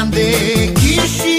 grande, quis